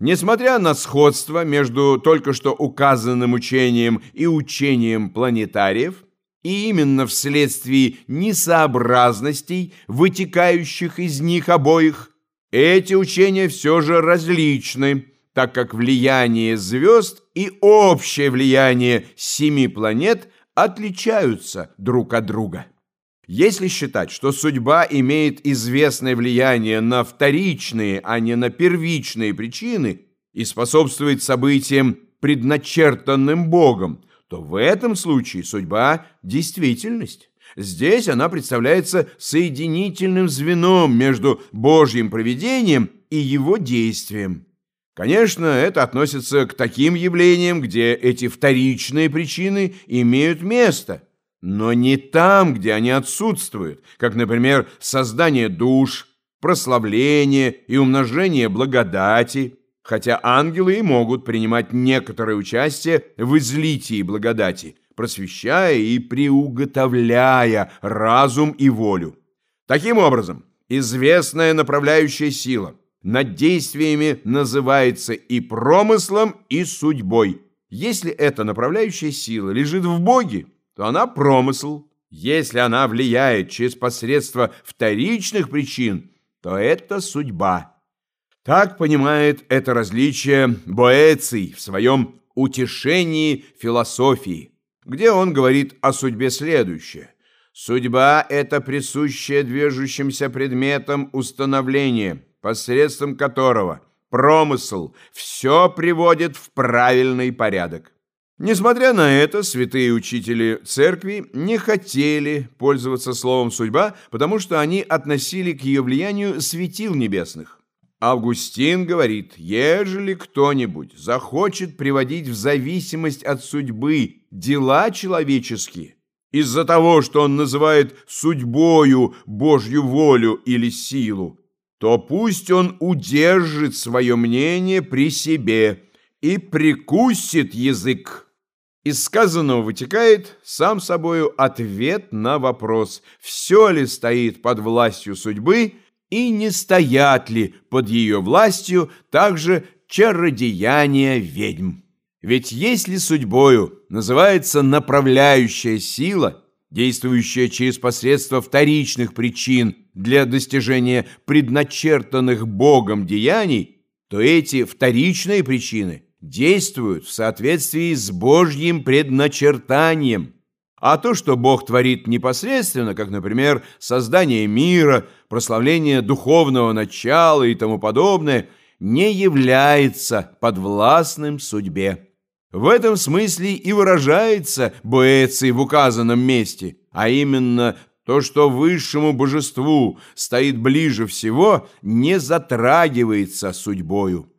Несмотря на сходство между только что указанным учением и учением планетариев, и именно вследствие несообразностей, вытекающих из них обоих, эти учения все же различны, так как влияние звезд и общее влияние семи планет отличаются друг от друга. Если считать, что судьба имеет известное влияние на вторичные, а не на первичные причины и способствует событиям, предначертанным Богом, то в этом случае судьба – действительность. Здесь она представляется соединительным звеном между Божьим провидением и его действием. Конечно, это относится к таким явлениям, где эти вторичные причины имеют место – но не там, где они отсутствуют, как, например, создание душ, прославление и умножение благодати, хотя ангелы и могут принимать некоторое участие в излитии благодати, просвещая и приуготовляя разум и волю. Таким образом, известная направляющая сила над действиями называется и промыслом, и судьбой. Если эта направляющая сила лежит в Боге, то она промысл. Если она влияет через посредство вторичных причин, то это судьба. Так понимает это различие Боэций в своем «Утешении философии», где он говорит о судьбе следующее. Судьба – это присущее движущимся предметом установление, посредством которого промысл все приводит в правильный порядок. Несмотря на это, святые учители церкви не хотели пользоваться словом «судьба», потому что они относили к ее влиянию светил небесных. Августин говорит, ежели кто-нибудь захочет приводить в зависимость от судьбы дела человеческие, из-за того, что он называет судьбою Божью волю или силу, то пусть он удержит свое мнение при себе и прикусит язык. Из сказанного вытекает сам собою ответ на вопрос, все ли стоит под властью судьбы и не стоят ли под ее властью также чародеяния ведьм. Ведь если судьбою называется направляющая сила, действующая через посредство вторичных причин для достижения предначертанных Богом деяний, то эти вторичные причины – действуют в соответствии с Божьим предначертанием. А то, что Бог творит непосредственно, как, например, создание мира, прославление духовного начала и тому подобное, не является подвластным судьбе. В этом смысле и выражается Боэций в указанном месте, а именно то, что высшему божеству стоит ближе всего, не затрагивается судьбою.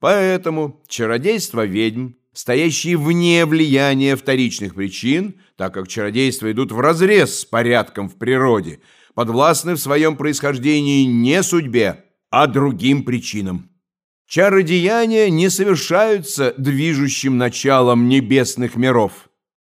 Поэтому чародейство ведьм, стоящие вне влияния вторичных причин, так как чародейства идут вразрез с порядком в природе, подвластны в своем происхождении не судьбе, а другим причинам. Чародеяния не совершаются движущим началом небесных миров.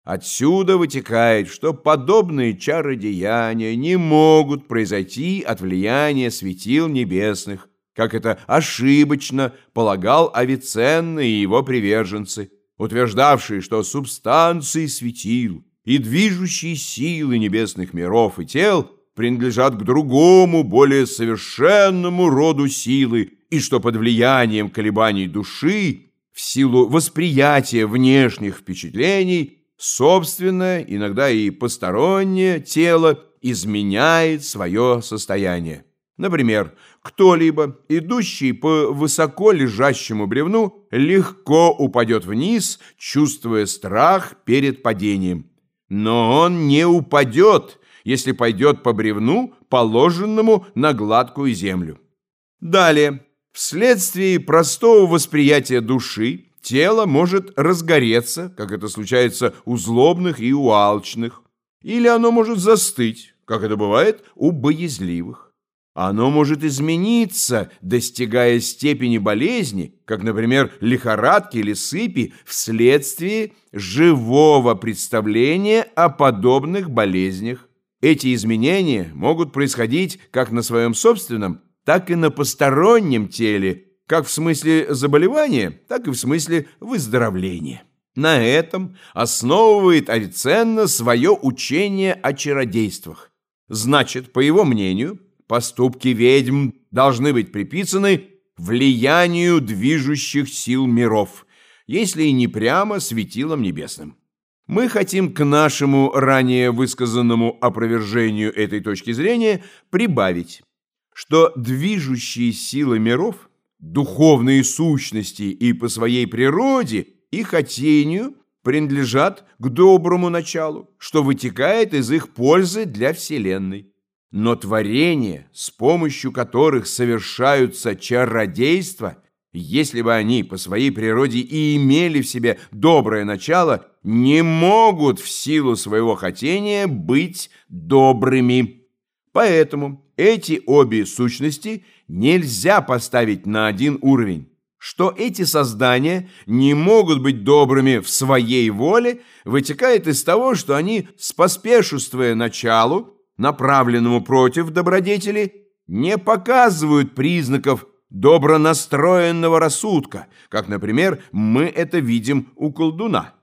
Отсюда вытекает, что подобные чародеяния не могут произойти от влияния светил небесных, как это ошибочно полагал Авиценна и его приверженцы, утверждавшие, что субстанции светил и движущие силы небесных миров и тел принадлежат к другому, более совершенному роду силы, и что под влиянием колебаний души, в силу восприятия внешних впечатлений, собственное, иногда и постороннее тело изменяет свое состояние. Например, кто-либо, идущий по высоко лежащему бревну, легко упадет вниз, чувствуя страх перед падением. Но он не упадет, если пойдет по бревну, положенному на гладкую землю. Далее, вследствие простого восприятия души, тело может разгореться, как это случается у злобных и у алчных, или оно может застыть, как это бывает у боязливых. Оно может измениться, достигая степени болезни, как, например, лихорадки или сыпи, вследствие живого представления о подобных болезнях. Эти изменения могут происходить как на своем собственном, так и на постороннем теле, как в смысле заболевания, так и в смысле выздоровления. На этом основывает Авиценна свое учение о чародействах. Значит, по его мнению, поступки ведьм должны быть приписаны влиянию движущих сил миров, если и не прямо светилом небесным. Мы хотим к нашему ранее высказанному опровержению этой точки зрения прибавить, что движущие силы миров, духовные сущности и по своей природе и хотению принадлежат к доброму началу, что вытекает из их пользы для Вселенной. Но творения, с помощью которых совершаются чародейства, если бы они по своей природе и имели в себе доброе начало, не могут в силу своего хотения быть добрыми. Поэтому эти обе сущности нельзя поставить на один уровень. Что эти создания не могут быть добрыми в своей воле, вытекает из того, что они, споспешествуя началу, направленному против добродетели, не показывают признаков добронастроенного рассудка, как, например, мы это видим у колдуна.